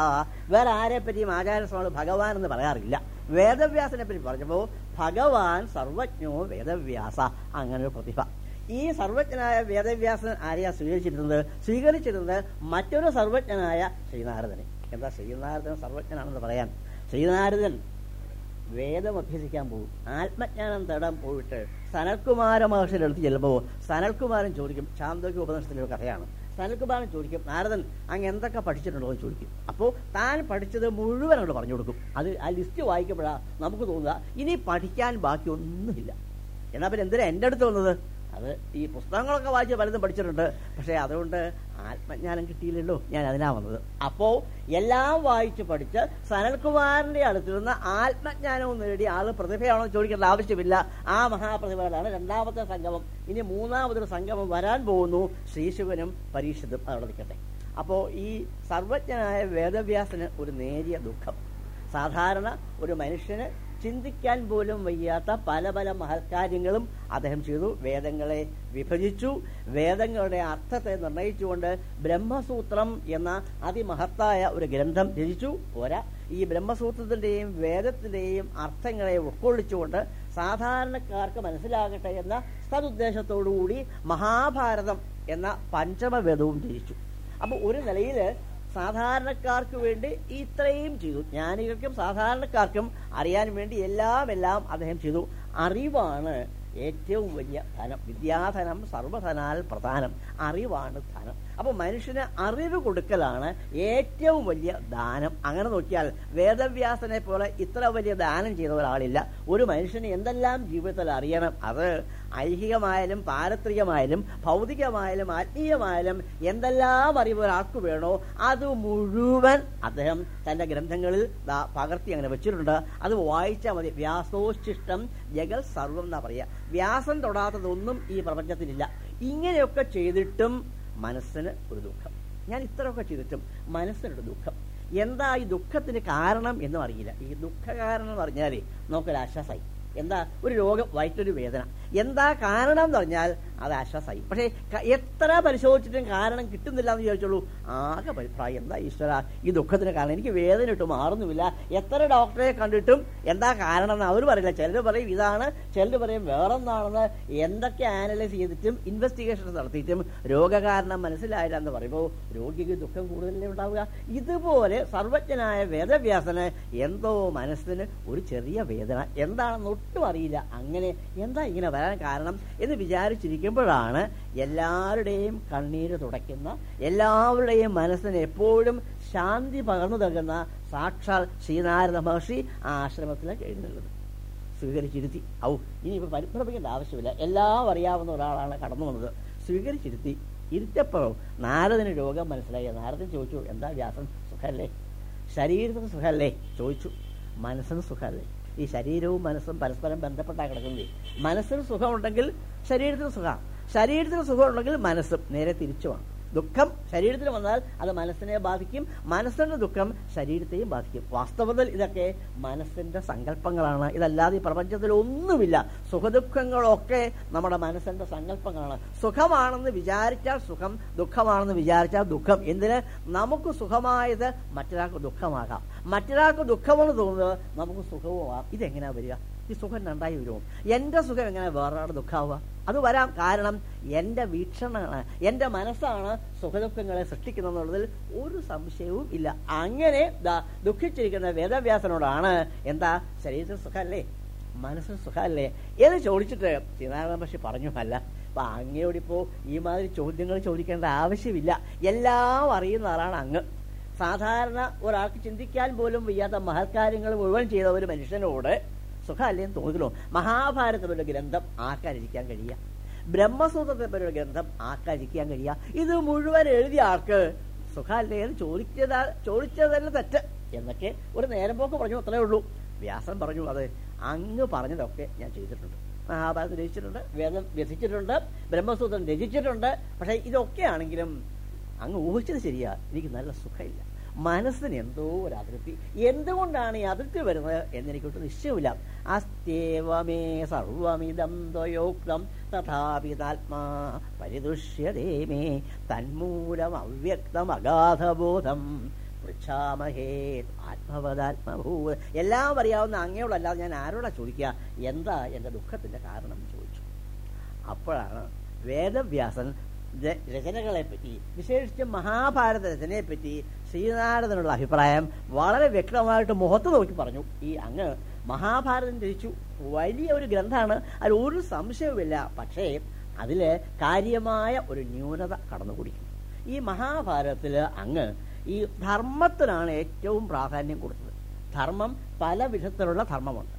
വേറെ ആരെ പറ്റിയും ആചാര്യസ്വാമി ഭഗവാൻ എന്ന് പറയാറില്ല. വേദവ്യാസനെ പറ്റി പറഞ്ഞപ്പോൾ ഭഗവാൻ സർവജ്ഞോ വേദവ്യാസ അങ്ങനെ ഒരു പ്രതിഭ. ഈ സർവജ്ഞനായ വേദവ്യാസൻ ആരെയാ സ്വീകരിച്ചിരുന്നത്? സ്വീകരിച്ചിരുന്നത് മറ്റൊരു സർവജ്ഞനായ ശ്രീനാരദനെ. എന്താ ശ്രീനാരദൻ സർവജ്ഞനാണെന്ന് പറയാൻ? ശ്രീനാരദൻ വേദം അഭ്യസിക്കാൻ പോകും. ആത്മജ്ഞാനം തേടാൻ പോയിട്ട് സനൽകുമാര മഹർഷിയുടെ അടുത്ത് ചെല്ലുമ്പോൾ സനൽകുമാരൻ ചോദിക്കും ശാന്തോക്യ ഉപദേശത്തിന്റെ ഒരു കഥയാണ്. സനൽകുമാരൻ ചോദിക്കും നാരദൻ അങ്ങ് എന്തൊക്കെ പഠിച്ചിട്ടുണ്ടോ? എന്ന് ചോദിക്കും. അപ്പോൾ താൻ പഠിച്ചത് മുഴുവൻ അങ്ങോട്ട് പറഞ്ഞു കൊടുക്കും. അത് ആ ലിസ്റ്റ് വായിക്കുമ്പോഴാണ് നമുക്ക് തോന്നുക ഇനി പഠിക്കാൻ ബാക്കിയൊന്നുമില്ല. എന്നാൽ പിന്നെ എന്തിനാ എന്റെ അടുത്ത് വന്നത്? അത് ഈ പുസ്തകങ്ങളൊക്കെ വായിച്ച് പലതും പഠിച്ചിട്ടുണ്ട്. പക്ഷേ അതുകൊണ്ട് ആത്മജ്ഞാനം കിട്ടിയില്ലല്ലോ. ഞാൻ അതിനാ വന്നത്. അപ്പോ എല്ലാം വായിച്ച് പഠിച്ച് സനൽകുമാറിന്റെ അടുത്ത് നിന്ന് ആത്മജ്ഞാനവും നേടി ആൾ പ്രതിഭയാണോ ചോദിക്കേണ്ട ആവശ്യമില്ല. ആ മഹാപ്രതിഭകളാണ് രണ്ടാമത്തെ സംഗമം. ഇനി മൂന്നാമതൊരു സംഗമം വരാൻ പോകുന്നു. ശ്രീശിവനും പരീക്ഷിതും അവിടെ നിൽക്കട്ടെ. അപ്പോ ഈ സർവജ്ഞനായ വേദവ്യാസന് ഒരു നേരിയ ദുഃഖം. സാധാരണ ഒരു മനുഷ്യന് ചിന്തിക്കാൻ പോലും വയ്യാത്ത പല പല മഹത്കാര്യങ്ങളും അദ്ദേഹം ചെയ്തു. വേദങ്ങളെ വിഭജിച്ചു. വേദങ്ങളുടെ അർത്ഥത്തെ നിർണയിച്ചുകൊണ്ട് ബ്രഹ്മസൂത്രം എന്ന അതിമഹത്തായ ഒരു ഗ്രന്ഥം രചിച്ചു. പോരാ. ഈ ബ്രഹ്മസൂത്രത്തിന്റെയും വേദത്തിന്റെയും അർത്ഥങ്ങളെ ഉൾക്കൊള്ളിച്ചുകൊണ്ട് സാധാരണക്കാർക്ക് മനസ്സിലാകട്ടെ എന്ന സതുദ്ദേശത്തോടുകൂടി മഹാഭാരതം എന്ന പഞ്ചമവേദവും രചിച്ചു. അപ്പൊ ഒരു നിലയിൽ സാധാരണക്കാർക്ക് വേണ്ടി ഇത്രയും ചെയ്തു. ജ്ഞാനികൾക്കും സാധാരണക്കാർക്കും അറിയാൻ വേണ്ടി എല്ലാം എല്ലാം അദ്ദേഹം ചെയ്തു. അറിവാണ് ഏറ്റവും വലിയ ധനം. വിദ്യാധനം സർവധനാൽ പ്രധാനം. അറിവാണ് ധനം. അപ്പൊ മനുഷ്യന് അറിവ് കൊടുക്കലാണ് ഏറ്റവും വലിയ ദാനം. അങ്ങനെ നോക്കിയാൽ വേദവ്യാസനെ പോലെ ഇത്ര വലിയ ദാനം ചെയ്ത ഒരാളില്ല. ഒരു മനുഷ്യന് എന്തെല്ലാം ജീവിതത്തിൽ അറിയണം? അത് ഐഹികമായാലും പാരത്രികമായാലും ഭൗതികമായാലും ആത്മീയമായാലും എന്തെല്ലാം അറിവ് ഒരാൾക്ക് വേണോ അത് മുഴുവൻ അദ്ദേഹം തന്റെ ഗ്രന്ഥങ്ങളിൽ പകർത്തി അങ്ങനെ വെച്ചിട്ടുണ്ട്. അത് വായിച്ചാൽ മതി. വ്യാസോശിഷ്ടം ജഗൽ സർവം എന്നാ പറയുക. വ്യാസം തൊടാത്തതൊന്നും ഈ പ്രപഞ്ചത്തിലില്ല. ഇങ്ങനെയൊക്കെ ചെയ്തിട്ടും മനസ്സിന് ഒരു ദുഃഖം. ഞാൻ ഇത്രയൊക്കെ ചെയ്തിട്ടും മനസ്സിനൊരു ദുഃഖം. എന്താ ഈ ദുഃഖത്തിന് കാരണം എന്നും അറിയില്ല. ഈ ദുഃഖ കാരണം എന്ന് പറഞ്ഞാലേ നമുക്കൊരു ആശ്വാസമായി എന്താ? ഒരു രോഗം വയറ്റൊരു വേദന. എന്താ കാരണം എന്ന് പറഞ്ഞാൽ അത് ആശ്വാസമായി. പക്ഷേ എത്ര പരിശോധിച്ചിട്ടും കാരണം കിട്ടുന്നില്ല എന്ന് ചോദിച്ചോളൂ ആകെ അഭിപ്രായം എന്താ ഈശ്വര? ഈ ദുഃഖത്തിന് കാരണം എനിക്ക് വേദന ഇട്ട് മാറുന്നുമില്ല. എത്ര ഡോക്ടറെ കണ്ടിട്ടും എന്താ കാരണം എന്ന് അവർ പറയില്ല. ചിലർ പറയും ഇതാണ് ചിലർ പറയും വേറൊന്നാണെന്ന്. എന്തൊക്കെ ആനലൈസ് ചെയ്തിട്ടും ഇൻവെസ്റ്റിഗേഷൻ നടത്തിയിട്ടും രോഗകാരണം മനസ്സിലായില്ല എന്ന് പറയുമ്പോൾ രോഗിക്ക് ദുഃഖം കൂടുതലല്ലേ ഉണ്ടാവുക? ഇതുപോലെ സർവജ്ഞനായ വേദവ്യാസന് എന്തോ മനസ്സിന് ഒരു ചെറിയ വേദന. എന്താണെന്ന് ഒട്ടും അറിയില്ല. അങ്ങനെ എന്താ ഇങ്ങനെ വരാൻ കാരണം എന്ന് വിചാരിച്ചിരിക്കുമ്പോഴാണ് എല്ലാവരുടെയും കണ്ണീര് തുടയ്ക്കുന്ന എല്ലാവരുടെയും മനസ്സിന് എപ്പോഴും ശാന്തി പകർന്നു തകുന്ന സാക്ഷാൽ ശ്രീനാരദ മഹർഷി ആ ആശ്രമത്തിലേക്ക് എഴുന്നള്ളത് സ്വീകരിച്ചിരുത്തി. ഔ ഇനിയിപ്പോൾ പരിഭ്രമിക്കേണ്ട ആവശ്യമില്ല. എല്ലാം അറിയാവുന്ന ഒരാളാണ് കടന്നു വന്നത്. സ്വീകരിച്ചിരുത്തി. ഇരുത്തപ്പോഴും നാരദന് രോഗം മനസ്സിലായി. നാരദൻ ചോദിച്ചു എന്താ വ്യാസം സുഖമല്ലേ ശരീരത്തിന് സുഖമല്ലേ ചോദിച്ചു. മനസ്സിന് സുഖമല്ലേ ഈ ശരീരവും മനസ്സും പരസ്പരം ബന്ധപ്പെട്ടാ കിടക്കുന്നത്. മനസ്സിന് സുഖമുണ്ടെങ്കിൽ ശരീരത്തിന് സുഖം. ശരീരത്തിന് സുഖമുണ്ടെങ്കിൽ മനസ്സും നേരെ തിരിച്ചു തിരിച്ചുമാണ് ദുഃഖം ശരീരത്തിൽ വന്നാൽ അത് മനസ്സിനെ ബാധിക്കും. മനസ്സിന്റെ ദുഃഖം ശരീരത്തെയും ബാധിക്കും. വാസ്തവത്തിൽ ഇതൊക്കെ മനസ്സിന്റെ സങ്കല്പങ്ങളാണ്. ഇതല്ലാതെ ഈ പ്രപഞ്ചത്തിൽ ഒന്നുമില്ല. സുഖദുഃഖങ്ങളൊക്കെ നമ്മുടെ മനസ്സിന്റെ സങ്കല്പങ്ങളാണ്. സുഖമാണെന്ന് വിചാരിച്ചാൽ സുഖം ദുഃഖമാണെന്ന് വിചാരിച്ചാൽ ദുഃഖം. എന്തിന്? നമുക്ക് സുഖമായത് മറ്റൊരാൾക്ക് ദുഃഖമാകാം. മറ്റൊരാൾക്ക് ദുഃഖമെന്ന് തോന്നുന്നത് നമുക്ക് സുഖവുമാകാം. ഇതെങ്ങനെയാ വരിക? ഈ സുഖം രണ്ടായി വരുമോ എന്റെ സുഖം എങ്ങനെ വേറൊരാൾ ദുഃഖാവുക? അത് വരാം. കാരണം എന്റെ വീക്ഷണമാണ് എന്റെ മനസ്സാണ് സുഖദുഃഖങ്ങളെ സൃഷ്ടിക്കുന്നതെന്നുള്ളതിൽ ഒരു സംശയവും ഇല്ല. അങ്ങനെ ദുഃഖിച്ചിരിക്കുന്ന വേദവ്യാസനോടാണ് എന്താ? ശരീരത്തിന് സുഖമല്ലേ മനസ്സിന് സുഖമല്ലേ എന്ന് ചോദിച്ചിട്ട് ശ്രീനാരായണ പക്ഷെ പറഞ്ഞു അല്ല അപ്പൊ അങ്ങയോട് ഇപ്പോ ഈ മാതിരി ചോദ്യങ്ങൾ ചോദിക്കേണ്ട ആവശ്യമില്ല. എല്ലാം അറിയുന്ന ആളാണ് അങ്ങ്. സാധാരണ ഒരാൾക്ക് ചിന്തിക്കാൻ പോലും വയ്യാത്ത മഹത്കാര്യങ്ങൾ മുഴുവൻ ചെയ്ത ഒരു മനുഷ്യനോട് സുഖമല്ലേന്ന് മഹാഭാരതം ഒരു ഗ്രന്ഥം ആർക്കാരിക്കാൻ കഴിയുക? ബ്രഹ്മസൂത്രത്തെ പറ്റിയുള്ള ഗ്രന്ഥം ആർക്കാരിക്കാൻ കഴിയുക? ഇത് മുഴുവൻ എഴുതിയ ആൾക്ക് സുഖമല്ലേ എന്ന് ചോദിച്ചതാ ചോദിച്ചതല്ല തെറ്റ് എന്നൊക്കെ ഒരു നേരം പോക്ക് പറഞ്ഞു അത്രേ ഉള്ളൂ. വ്യാസൻ പറഞ്ഞു അത് അങ്ങ് പറഞ്ഞതൊക്കെ ഞാൻ ചെയ്തിട്ടുണ്ട്. മഹാഭാരതം രചിച്ചിട്ടുണ്ട് വേദം വ്യസിച്ചിട്ടുണ്ട് ബ്രഹ്മസൂത്രം രചിച്ചിട്ടുണ്ട്. പക്ഷേ ഇതൊക്കെയാണെങ്കിലും അങ്ങ് ഊഹിച്ചത് ശരിയാ. എനിക്ക് നല്ല സുഖമില്ല. മനസ്സിന് എന്തോ ഒരു അതിർത്തി എന്തുകൊണ്ടാണ് ഈ അതിർത്തി വരുന്നത് എന്നെനിക്കൊട്ട് നിശ്ചയമില്ല അസ്തേവമേ സർവമിതം ദ്വയോക്തം തഥാപിതാത്മാ പരിദുഷ്യതേ മേ തന്മൂലം അവ്യക്തം അഗാധബോധം പൃച്ഛാമഹേ എല്ലാം അറിയാവുന്ന അങ്ങയോടല്ലാതെ ഞാൻ ആരോടാ ചോദിക്കുക? എന്താ എന്റെ ദുഃഖത്തിന്റെ കാരണം ചോദിച്ചു. അപ്പോഴാണ് വേദവ്യാസൻ ര- രചനകളെ പറ്റി വിശേഷിച്ച് മഹാഭാരത രചനയെ പറ്റി ശ്രീനാരദനുള്ള അഭിപ്രായം വളരെ വ്യക്തമായിട്ട് മുഖത്ത് നോക്കി പറഞ്ഞു. ഈ അങ്ങ് മഹാഭാരതം രചിച്ചു. വലിയ ഒരു ഗ്രന്ഥമാണ് അതിൽ ഒരു സംശയവുമില്ല. പക്ഷേ അതിൽ കാര്യമായ ഒരു ന്യൂനത കടന്നുകൂടി ഈ മഹാഭാരതത്തിൽ അങ്ങ് ഈ ധർമ്മത്തിനാണ് ഏറ്റവും പ്രാധാന്യം കൊടുത്തത്. ധർമ്മം പല വിധത്തിലുള്ള ധർമ്മമുണ്ട്.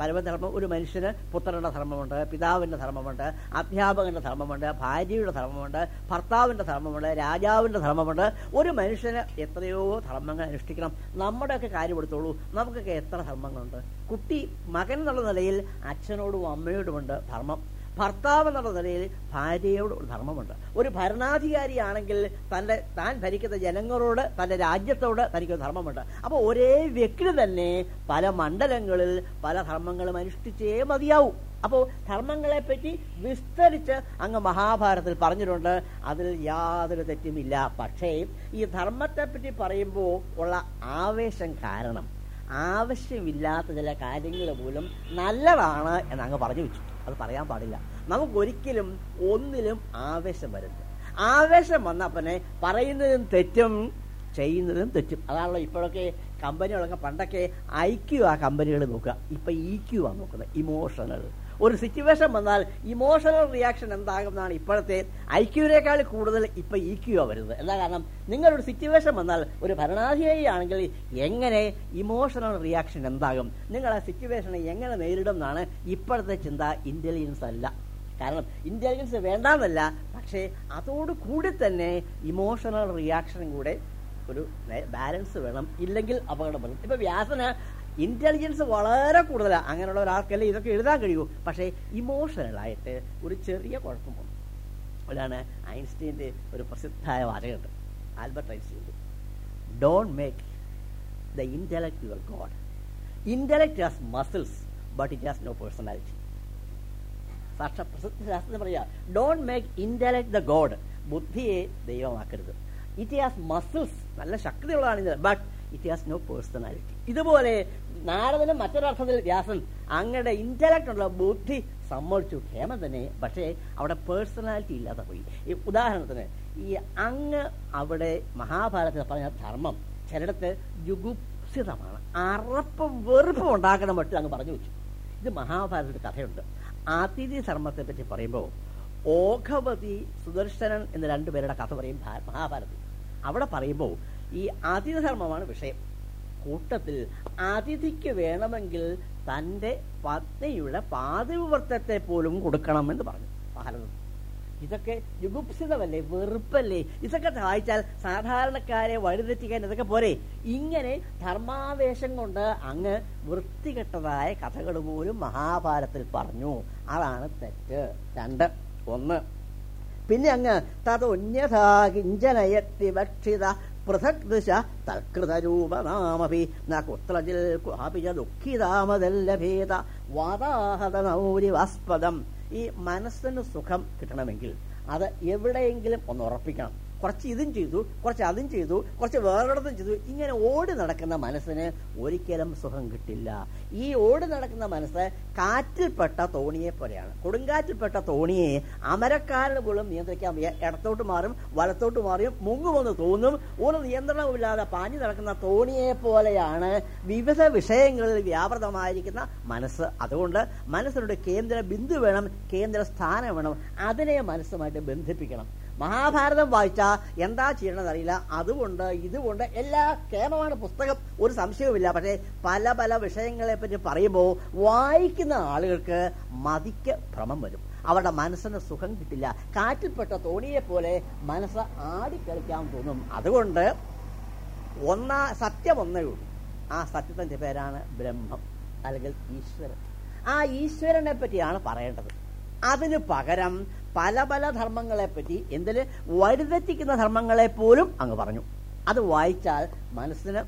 പരമധർമ്മം ഒരു മനുഷ്യന് പുത്രന്റെ ധർമ്മമുണ്ട് പിതാവിന്റെ ധർമ്മമുണ്ട് അധ്യാപകന്റെ ധർമ്മമുണ്ട് ഭാര്യയുടെ ധർമ്മമുണ്ട് ഭർത്താവിന്റെ ധർമ്മമുണ്ട് രാജാവിന്റെ ധർമ്മമുണ്ട്. ഒരു മനുഷ്യന് എത്രയോ ധർമ്മങ്ങൾ അനുഷ്ഠിക്കണം. നമ്മുടെയൊക്കെ കാര്യം എടുത്തോളൂ. നമുക്കൊക്കെ എത്ര ധർമ്മങ്ങളുണ്ട്? കുട്ടി മകൻ എന്നുള്ള നിലയിൽ അച്ഛനോടും അമ്മയോടുമുണ്ട് ധർമ്മം. ഭർത്താവ് എന്നുള്ള നിലയിൽ ഭാര്യയോട് ധർമ്മമുണ്ട്. ഒരു ഭരണാധികാരിയാണെങ്കിൽ തന്റെ താൻ ഭരിക്കുന്ന ജനങ്ങളോട് തന്റെ രാജ്യത്തോട് തനിക്ക് ധർമ്മമുണ്ട്. അപ്പോൾ ഒരേ വ്യക്തി തന്നെ പല മണ്ഡലങ്ങളിൽ പല ധർമ്മങ്ങളും അനുഷ്ഠിച്ചേ മതിയാവും. അപ്പോൾ ധർമ്മങ്ങളെ പറ്റി വിസ്തരിച്ച് അങ്ങ് മഹാഭാരതത്തിൽ പറഞ്ഞിട്ടുണ്ട് അതിൽ യാതൊരു തെറ്റുമില്ല. പക്ഷേ ഈ ധർമ്മത്തെ പറ്റി പറയുമ്പോൾ ഉള്ള ആവേശം കാരണം ആവശ്യമില്ലാത്ത ചില കാര്യങ്ങൾ പോലും നല്ലതാണ് എന്ന് അങ്ങ് പറഞ്ഞു വെച്ചു. അത് പറയാൻ പാടില്ല. നമുക്ക് ഒരിക്കലും ഒന്നിലും ആവേശം വരരുത്. ആവേശം വന്നാൽ പിന്നെ പറയുന്നതും തെറ്റും ചെയ്യുന്നതും തെറ്റും. അതാണല്ലോ ഇപ്പോഴൊക്കെ കമ്പനികളൊക്കെ പണ്ടൊക്കെ ഐക്യു ആ കമ്പനികൾ നോക്കുക. ഇപ്പൊ ഇ ക്യു ആ നോക്കുന്നത്. ഇമോഷണൽ ഒരു സിറ്റുവേഷൻ വന്നാൽ ഇമോഷണൽ റിയാക്ഷൻ എന്താകും എന്നാണ് ഇപ്പോഴത്തെ ഐക്യുവിനേക്കാൾ കൂടുതൽ ഇപ്പൊ ഇ ക്യു വരുന്നത്. എന്താ കാരണം? നിങ്ങളൊരു സിറ്റുവേഷൻ വന്നാൽ ഒരു ഭരണാധികാരി ആണെങ്കിൽ എങ്ങനെ ഇമോഷണൽ റിയാക്ഷൻ എന്താകും? നിങ്ങൾ ആ സിറ്റുവേഷനെ എങ്ങനെ നേരിടും എന്നാണ് ഇപ്പോഴത്തെ ചിന്ത ഇന്റലിജൻസ് അല്ല. കാരണം ഇന്റലിജൻസ് വേണ്ടാന്നല്ല പക്ഷേ അതോട് കൂടി തന്നെ ഇമോഷണൽ റിയാക്ഷനും കൂടെ ഒരു ബാലൻസ് വേണം. ഇല്ലെങ്കിൽ അപകടം വരും. ഇപ്പൊ വ്യാസന് ഇന്റലിജൻസ് വളരെ കൂടുതലാണ് അങ്ങനെയുള്ള ഒരാൾക്കല്ലേ ഇതൊക്കെ എഴുതാൻ കഴിയൂ പക്ഷേ ഇമോഷണലായിട്ട് ഒരു ചെറിയ കുഴപ്പം വന്നു. അതാണ് ഐൻസ്റ്റീന്റെ ഒരു പ്രസിദ്ധമായ വാചകമുണ്ട്. Albert ഐൻസ്റ്റീന്റെ. Don't make the intellect your god intellect has muscles but it has no personality സാക്ഷാ പ്രസിദ്ധ ശാസ്ത്രം പറയുക don't make intellect the god ബുദ്ധിയെ ദൈവമാക്കരുത്. ഇറ്റ് ഹാസ് മസിൽസ് നല്ല ശക്തിയുള്ളതാണ് but it has no personality ഇതുപോലെ നാരദനും മറ്റൊരർത്ഥത്തിൽ വ്യാസൻ അങ്ങയുടെ ഇന്റലക്ട് ഉള്ള ബുദ്ധി സമ്മതിച്ചു. ക്ഷേമം തന്നെ പക്ഷേ അവിടെ പേഴ്സണാലിറ്റി ഇല്ലാതെ പോയി. ഉദാഹരണത്തിന് ഈ അങ്ങ് അവിടെ മഹാഭാരതത്തിൽ പറഞ്ഞ ധർമ്മം ചിലയിടത്ത് ജുഗുപ്സിതമാണ് അറപ്പും വെറുപ്പും ഉണ്ടാക്കണം മറ്റും അങ്ങ് പറഞ്ഞു വെച്ചു. ഇത് മഹാഭാരതത്തിൽ കഥയുണ്ട്. അതിഥി ധർമ്മത്തെ പറ്റി പറയുമ്പോൾ ഓഘവതി സുദർശനൻ എന്ന രണ്ടുപേരുടെ കഥ പറയും മഹാഭാരതത്തിൽ. അവിടെ പറയുമ്പോൾ ഈ അതിഥർമ്മമാണ് വിഷയം. കൂട്ടത്തിൽ അതിഥിക്ക് വേണമെങ്കിൽ തന്റെ പത്നിയുടെ പാതിവൃത്തത്തെ പോലും കൊടുക്കണം എന്ന് പറഞ്ഞു ഭാരതം ഇതൊക്കെ ജുഗുപ്സിതമല്ലേ വെറുപ്പല്ലേ? ഇതൊക്കെ സഹായിച്ചാൽ സാധാരണക്കാരെ വഴിതെറ്റിക്കാൻ ഇതൊക്കെ പോരെ? ഇങ്ങനെ ധർമാവേശം കൊണ്ട് അങ്ങ് വൃത്തികെട്ടതായ കഥകൾ പോലും മഹാഭാരത്തിൽ പറഞ്ഞു. അതാണ് തെറ്റ്. രണ്ട്. ഒന്ന്. പിന്നെ അങ്ങ് തതൊന്യഥാ കിഞ്ചനയത്തി ഭക്ഷിത പൃഥക് ദിശ തൽകൃതരൂപനാമപി ന കുത്രജിൽ ക്വാപി ച ദുഃഖിതാമതല്ലഭേത വാതാഹതനൗരിവാസ്പദം. ഈ മനസ്സിന് സുഖം കിട്ടണമെങ്കിൽ അത് എവിടെയെങ്കിലും ഒന്ന് ഉറപ്പിക്കണം. കുറച്ച് ഇതും ചെയ്തു കുറച്ച് അതും ചെയ്തു കുറച്ച് വേറൊരിടത്തും ചെയ്തു. ഇങ്ങനെ ഓടി നടക്കുന്ന മനസ്സിന് ഒരിക്കലും സുഖം കിട്ടില്ല. ഈ ഓടി നടക്കുന്ന മനസ്സ് കാറ്റിൽപ്പെട്ട തോണിയെ പോലെയാണ്. കൊടുങ്കാറ്റിൽപ്പെട്ട തോണിയെ അമരക്കാരന് പോലും നിയന്ത്രിക്കാൻ ഇടത്തോട്ട് മാറും വലത്തോട്ട് മാറിയും മുങ്ങുമെന്ന് തോന്നും. ഒരു നിയന്ത്രണമില്ലാതെ പാഞ്ഞു നടക്കുന്ന തോണിയെ പോലെയാണ് വിവിധ വിഷയങ്ങളിൽ വ്യാപൃതമായിരിക്കുന്ന മനസ്സ്. അതുകൊണ്ട് മനസ്സിനോട് കേന്ദ്ര ബിന്ദു വേണം കേന്ദ്ര സ്ഥാനം വേണം. അതിനെ മനസ്സുമായിട്ട് ബന്ധിപ്പിക്കണം. മഹാഭാരതം വായിച്ചാൽ എന്താ ചെയ്യണമെന്ന് അറിയില്ല അതുകൊണ്ട് ഇതുകൊണ്ട് എല്ലാ കേമമാണ് പുസ്തകം. ഒരു സംശയവുമില്ല. പക്ഷേ പല പല വിഷയങ്ങളെ പറ്റി പറയുമ്പോൾ വായിക്കുന്ന ആളുകൾക്ക് മതിക്ക് ഭ്രമം വരും. അവരുടെ മനസ്സിന് സുഖം കിട്ടില്ല. കാറ്റിൽപ്പെട്ട തോണിയെ പോലെ മനസ്സ് ആടിക്കളിക്കാൻ തോന്നും. അതുകൊണ്ട് ഒന്നാ സത്യം ഒന്നേ ഉള്ളൂ. ആ സത്യത്തിന്റെ പേരാണ് ബ്രഹ്മം അല്ലെങ്കിൽ ഈശ്വരൻ. ആ ഈശ്വരനെ പറ്റിയാണ് പറയേണ്ടത്. അതിന് പകരം പല പല ധർമ്മങ്ങളെ പറ്റി എന്തിന് വഴിതെറ്റിക്കുന്ന ധർമ്മങ്ങളെ പോലും അങ്ങ് പറഞ്ഞു. അത് വായിച്ചാൽ മനസ്സിന്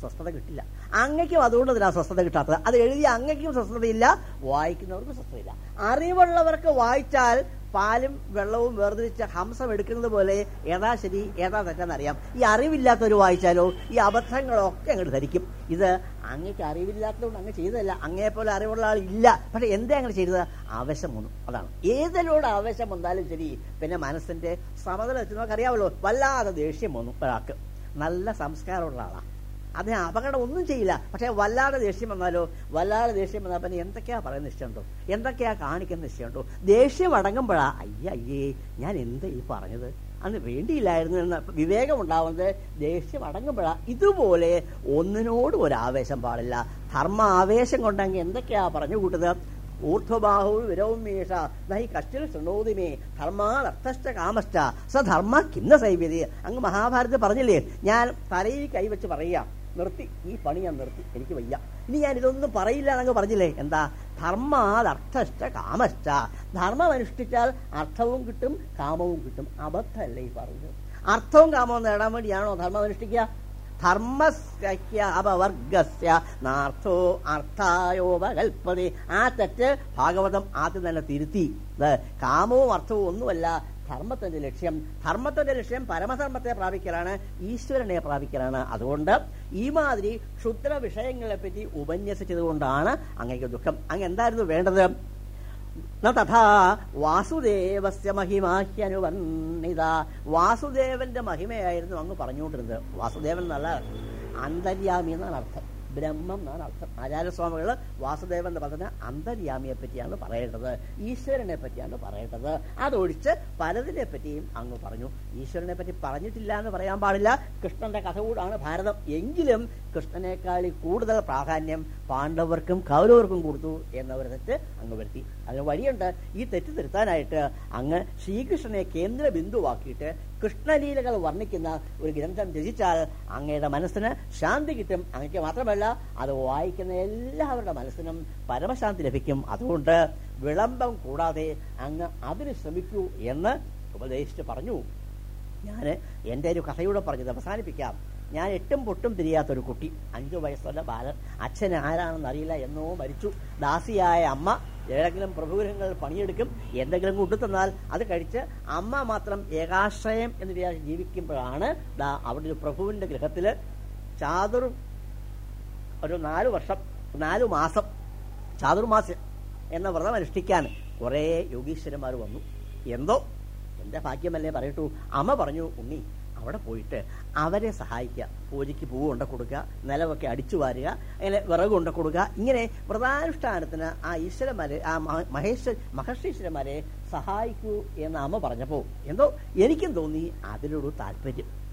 സ്വസ്ഥത കിട്ടില്ല. അങ്ങയ്ക്കും അതുകൊണ്ട് അതിനാ സ്വസ്ഥത കിട്ടാത്തത്. അത് എഴുതിയ അങ്ങയ്ക്കും സ്വസ്ഥതയില്ല വായിക്കുന്നവർക്കും സ്വസ്ഥതയില്ല. അറിവുള്ളവർക്ക് വായിച്ചാൽ പാലും വെള്ളവും വേർതിരിച്ച ഹംസം എടുക്കുന്നത് പോലെ ഏതാ ശരി ഏതാ തെറ്റെന്നറിയാം. ഈ അറിവില്ലാത്തവർ വായിച്ചാലോ ഈ അബദ്ധങ്ങളൊക്കെ അങ്ങോട്ട് ധരിക്കും. ഇത് അങ്ങക്ക് അറിവില്ലാത്തതുകൊണ്ട് അങ്ങ് ചെയ്തതല്ല. അങ്ങേ പോലെ അറിവുള്ള ഇല്ല. പക്ഷെ എന്താ അങ്ങനെ ചെയ്തത്? ആവശ്യം വന്നു അതാണ്. ഏതിലൂടെ ആവേശം വന്നാലും ശരി പിന്നെ മനസ്സിന്റെ സമതല വെച്ച് നമുക്കറിയാമല്ലോ. വല്ലാതെ ദേഷ്യം വന്നു ഒരാൾക്ക്. നല്ല സംസ്കാരമുള്ള ആളാണ് അതിന് അപകടം ഒന്നും ചെയ്യില്ല. പക്ഷേ വല്ലാതെ ദേഷ്യം വന്നാലോ? വല്ലാതെ ദേഷ്യം വന്നാൽ പിന്നെ എന്തൊക്കെയാ പറയുന്ന ഇഷ്ടമുണ്ടോ എന്തൊക്കെയാ കാണിക്കുന്ന ഇഷ്ടമുണ്ടോ ദേഷ്യം അടങ്ങുമ്പോഴാ അയ്യ അയ്യേ ഞാൻ എന്താ ഈ പറഞ്ഞത്? അന്ന് വേണ്ടിയില്ലായിരുന്നു എന്ന വിവേകം ഉണ്ടാവുന്നത് ദേഷ്യം അടങ്ങുമ്പോഴാ ഇതുപോലെ ഒന്നിനോടും ഒരു ആവേശം പാടില്ല. ധർമ്മ ആവേശം കൊണ്ടെങ്കിൽ എന്തൊക്കെയാ പറഞ്ഞു കൂട്ടുന്നത്? ഊർധ്വബാഹു മീഷ നഹി കഷ്ടിൽ ശൃണോതിമേ. ധർമാർത്ഥശ്ച കാമശ്ച. സധർമ്മ ധർമ്മ കിന്ന സൈവ്യതി അങ്ങ് മഹാഭാരത് പറഞ്ഞില്ലേ? ഞാൻ തലയിൽ കൈവച്ച് പറയാം നിർത്തി. ഈ പണി ഞാൻ നിർത്തി. എനിക്ക് വയ്യ. ഇനി ഞാൻ ഇതൊന്നും പറയില്ല എന്നങ്ങ് പറഞ്ഞില്ലേ? എന്താ? ധർമാർത്ഥശ്ച കാമശ്ച. ധർമ്മം അനുഷ്ഠിച്ചാൽ അർത്ഥവും കിട്ടും കാമവും കിട്ടും. അബദ്ധമല്ലേ ഈ പറഞ്ഞു അർത്ഥവും കാമവും നേടാൻ വേണ്ടിയാണോ ധർമ്മം അനുഷ്ഠിക്കുക? ധർമ്മസ്യ അപവർഗസ്യ നാർത്ഥോ അർത്ഥായോപകൽപ്പതി ആ തെറ്റ് ഭാഗവതം ആദ്യം തന്നെ തിരുത്തി. കാമവും അർത്ഥവും ഒന്നുമല്ല ധർമ്മത്തിന്റെ ലക്ഷ്യം ധർമ്മത്തിന്റെ ലക്ഷ്യം പരമധർമ്മത്തെ പ്രാപിക്കലാണ് ഈശ്വരനെ പ്രാപിക്കലാണ്. അതുകൊണ്ട് ഈ മാതിരി ക്ഷുദ്ര വിഷയങ്ങളെ പറ്റി ഉപന്യസിച്ചതുകൊണ്ടാണ് അങ്ങേക്ക് ദുഃഖം. അങ്ങ് എന്തായിരുന്നു വേണ്ടത് തഥാ വാസുദേവസ്യ മഹിമാഹ്യനുവർണിത വാസുദേവന്റെ മഹിമയായിരുന്നു അങ്ങ് പറഞ്ഞുകൊണ്ടിരുന്നത്. വാസുദേവൻ നല്ല അന്തര്യാമി എന്നാണ് അർത്ഥം. ബ്രഹ്മം എന്നാണ് അർത്ഥം. ആചാര്യസ്വാമികൾ വാസുദേവൻ എന്ന് പറഞ്ഞ അന്തര്യാമിയെ പറ്റിയാണ് പറയേണ്ടത്. ഈശ്വരനെ പറ്റിയാണ് പറയേണ്ടത്. അതൊഴിച്ച് പലതിനെ പറ്റിയും അങ്ങ് പറഞ്ഞു. ഈശ്വരനെ പറ്റി പറഞ്ഞിട്ടില്ല എന്ന് പറയാൻ പാടില്ല. കൃഷ്ണന്റെ കഥ കൂടാണ് ഭാരതം. എങ്കിലും കൃഷ്ണനേക്കാളി കൂടുതൽ പ്രാധാന്യം പാണ്ഡവർക്കും കൗരവർക്കും കൊടുത്തു എന്നൊരു തെറ്റ് അങ്ങ് വരുത്തി. അതിന് വഴിയുണ്ട്. ഈ തെറ്റ് തിരുത്താനായിട്ട് അങ്ങ് ശ്രീകൃഷ്ണനെ കേന്ദ്ര ബിന്ദുവാക്കിയിട്ട് കൃഷ്ണലീലകൾ വർണിക്കുന്ന ഒരു ഗ്രന്ഥം രചിച്ചാൽ അങ്ങയുടെ മനസ്സിന് ശാന്തി കിട്ടും. അങ്ങക്ക് മാത്രമല്ല അത് വായിക്കുന്ന എല്ലാവരുടെ മനസ്സിനും പരമശാന്തി ലഭിക്കും. അതുകൊണ്ട് വിളംബം കൂടാതെ അങ്ങ് അതിന് ശ്രമിക്കൂ എന്ന് ഉപദേശിച്ച് പറഞ്ഞു. ഞാൻ എന്റെ ഒരു കഥയൂടെ പറഞ്ഞത് അവസാനിപ്പിക്കാം. ഞാൻ എട്ടും പൊട്ടും തിരിയാത്തൊരു കുട്ടി. അഞ്ചു വയസ്സുള്ള ബാലൻ. അച്ഛൻ ആരാണെന്ന് അറിയില്ല. എന്നോ മരിച്ചു. ദാസിയായ അമ്മ ഏതെങ്കിലും പ്രഭുഗ്രഹങ്ങൾ പണിയെടുക്കും. എന്തെങ്കിലും കൊണ്ടുതന്നാൽ അത് കഴിച്ച് അമ്മ മാത്രം ഏകാശ്രയം എന്ന് വിചാരിച്ച് ജീവിക്കുമ്പോഴാണ് ദാ അവിടെ ഒരു പ്രഭുവിന്റെ ഗൃഹത്തിൽ ചാതുർ ഒരു നാലു വർഷം നാലു മാസം ചാതുർമാസം എന്ന വ്രതം അനുഷ്ഠിക്കാൻ കുറേ യോഗീശ്വരന്മാർ വന്നു. എന്തോ? എന്റെ ഭാഗ്യമല്ലേ പറയട്ടു അമ്മ പറഞ്ഞു ഉണ്ണി അവിടെ പോയിട്ട് അവരെ സഹായിക്കുക. പൂജയ്ക്ക് പൂവ് കൊണ്ട കൊടുക്കുക നിലവൊക്കെ അടിച്ചു വാരുക അങ്ങനെ വിറക് കൊണ്ട കൊടുക്കുക. ഇങ്ങനെ വ്രതാനുഷ്ഠാനത്തിന് ആ ഈശ്വരന്മാരെ ആ മഹ- മഹേശ്വര മഹർഷീശ്വരന്മാരെ സഹായിക്കൂ എന്ന് അമ്മ പറഞ്ഞപ്പോ എന്തോ എനിക്കും തോന്നി അതിലൊരു താല്പര്യം.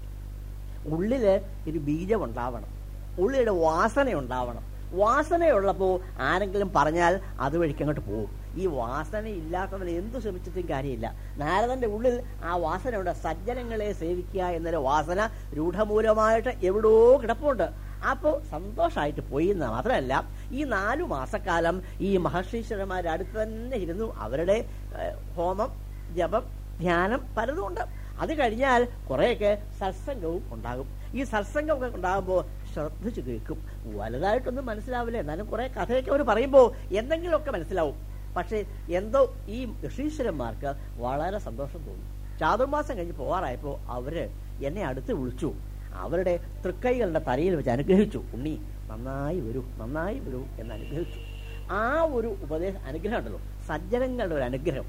ഉള്ളിൽ ഒരു ബീജം ഉണ്ടാവണം. ഉള്ളിയുടെ വാസന ഉണ്ടാവണം. വാസനയുള്ളപ്പോ ആരെങ്കിലും പറഞ്ഞാൽ അതുവഴിക്ക് അങ്ങോട്ട് പോകും. ഈ വാസന ഇല്ലാത്തവൻ എന്തു ശ്രമിച്ചിട്ടും കാര്യമില്ല. നാരദന്റെ ഉള്ളിൽ ആ വാസന ഉണ്ട് സജ്ജനങ്ങളെ സേവിക്കുക എന്നൊരു വാസന രൂഢമൂലമായിട്ട് എവിടോ കിടപ്പുണ്ട്. അപ്പോൾ സന്തോഷമായിട്ട് പോയി എന്ന് മാത്രമല്ല ഈ നാലു മാസക്കാലം ഈ മഹർഷീശ്വരന്മാരുടെ അടുത്ത് തന്നെ ഇരുന്നു. അവരുടെ ഹോമം ജപം ധ്യാനം പലതും ഉണ്ട്. അത് കഴിഞ്ഞാൽ കുറെയൊക്കെ സത്സംഗവും ഉണ്ടാകും. ഈ സത്സംഗമൊക്കെ ഉണ്ടാകുമ്പോൾ ശ്രദ്ധിച്ചു കേൾക്കും. വലുതായിട്ടൊന്നും മനസ്സിലാവില്ല. എന്നാലും കുറെ കഥയൊക്കെ അവർ പറയുമ്പോൾ എന്തെങ്കിലുമൊക്കെ മനസ്സിലാവും. പക്ഷേ എന്തോ ഈ ഋഷീശ്വരന്മാർക്ക് വളരെ സന്തോഷം തോന്നി. ചാതുർമാസം കഴിഞ്ഞ് പോവാറായപ്പോൾ അവർ എന്നെ അടുത്ത് വിളിച്ചു. അവരുടെ തൃക്കൈകളുടെ തലയിൽ വെച്ച് അനുഗ്രഹിച്ചു. ഉണ്ണി നന്നായി വരൂ നന്നായി വരൂ എന്ന് അനുഗ്രഹിച്ചു. ആ ഒരു ഉപദേശ അനുഗ്രഹം ഉണ്ടല്ലോ സജ്ജനങ്ങളുടെ ഒരു അനുഗ്രഹം.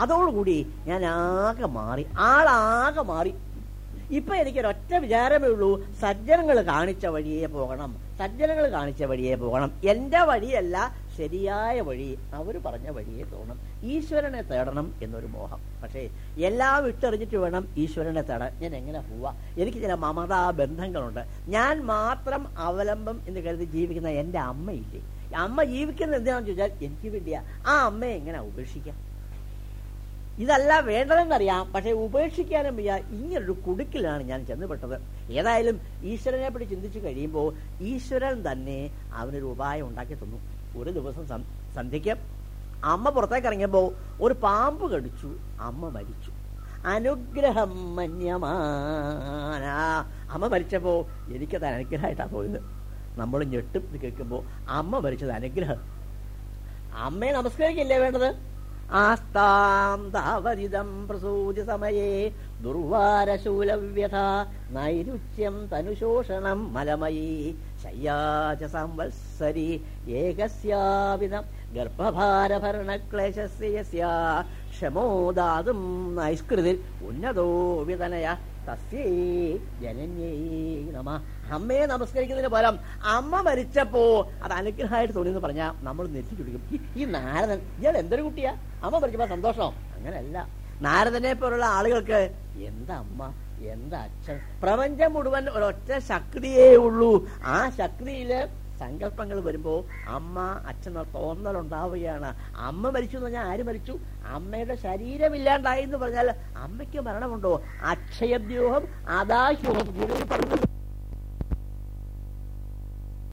അതോടുകൂടി ഞാൻ ആകെ മാറി ആളാകെ മാറി. ഇപ്പൊ എനിക്കൊരൊറ്റ വിചാരമേ ഉള്ളൂ സജ്ജനങ്ങൾ കാണിച്ച വഴിയെ പോകണം സജ്ജനങ്ങൾ കാണിച്ച വഴിയെ പോകണം. എന്റെ വഴിയല്ല ശരിയായ വഴി അവർ പറഞ്ഞ വഴിയെ തോന്നും. ഈശ്വരനെ തേടണം എന്നൊരു മോഹം. പക്ഷേ എല്ലാം വിട്ടെറിഞ്ഞിട്ട് വേണം ഈശ്വരനെ തേടാൻ. ഞാൻ എങ്ങനെ പോവാ? എനിക്ക് ചില മമതാ ബന്ധങ്ങളുണ്ട്. ഞാൻ മാത്രം അവലംബം എന്ന് കരുതി ജീവിക്കുന്ന എന്റെ അമ്മയില്ലേ? അമ്മ ജീവിക്കുന്നത് എന്തിനാണെന്ന് ചോദിച്ചാൽ എനിക്ക് വേണ്ടിയാ. ആ അമ്മയെ എങ്ങനെ ഉപേക്ഷിക്കാം? ഇതല്ല വേണ്ടതെന്നറിയാം. പക്ഷെ ഉപേക്ഷിക്കാനും വയ്യ. ഇങ്ങനൊരു കുടുക്കിലാണ് ഞാൻ ചെന്നുപെട്ടത്. ഏതായാലും ഈശ്വരനെ പറ്റി ചിന്തിച്ചു കഴിയുമ്പോൾ ഈശ്വരൻ തന്നെ അവനൊരു ഉപായം ഉണ്ടാക്കി തന്നു. ഒരു ദിവസം സന്ധ്യയ്ക്ക് അമ്മ പുറത്തേക്ക് ഇറങ്ങിയപ്പോ ഒരു പാമ്പ് കടിച്ചു. അമ്മ മരിച്ചു. അനുഗ്രഹം മന്യമാന. അമ്മ മരിച്ചപ്പോ എനിക്കത് അനുഗ്രഹമായിട്ടാ പോയത് നമ്മൾ ഞെട്ടും കേൾക്കുമ്പോ അമ്മ മരിച്ചത് അനുഗ്രഹം. അമ്മയെ നമസ്കരിക്കില്ലേ വേണ്ടത്? ആസ്താം താവരിതം പ്രസൂതി സമയേ ദുർവാരശൂലവ്യഥ നൈരുച്യം തനുശോഷണം മലമയീ ശയ്യാച സംവത്സരി ഏകസ്യാവിധം ഗർഭഭാരഭരണക്ലേശസ്യ ക്ഷമോദാതും ക്ഷമോ ദാതും നൈഷ്കൃതിൽ ഉന്നതോ വിതനയ തസ്യേ ജനന്യേ നമ. അമ്മയെ നമസ്കരിക്കുന്നതിന് പകരം അമ്മ മരിച്ചപ്പോ അത് അനുഗ്രഹമായിട്ട് തോന്നിയെന്ന് പറഞ്ഞാൽ നമ്മൾ നെറ്റി ചുടിക്കും ഈ- ഈ നാരദൻ ഇയാൾ എന്തൊരു കുട്ടിയാ? അമ്മ മരിച്ചപ്പോ സന്തോഷം അങ്ങനെയല്ല. നാരദനെ പോലുള്ള ആളുകൾക്ക് എന്താ അമ്മ? എന്താ അച്ഛൻ? പ്രപഞ്ചം മുഴുവൻ ഒരൊറ്റ ശക്തിയേ ഉള്ളൂ. ആ ശക്തിയിൽ സങ്കല്പങ്ങൾ വരുമ്പോൾ അമ്മ അച്ഛൻ തോന്നലുണ്ടാവുകയാണ്. അമ്മ മരിച്ചു എന്ന് പറഞ്ഞാൽ ആര് മരിച്ചു? അമ്മയുടെ ശരീരമില്ലാണ്ടായി എന്ന് പറഞ്ഞാൽ അമ്മയ്ക്ക് മരണമുണ്ടോ? അക്ഷയദ്യൂഹം അദാഹ്യൂഹം ഗുരു പറഞ്ഞത്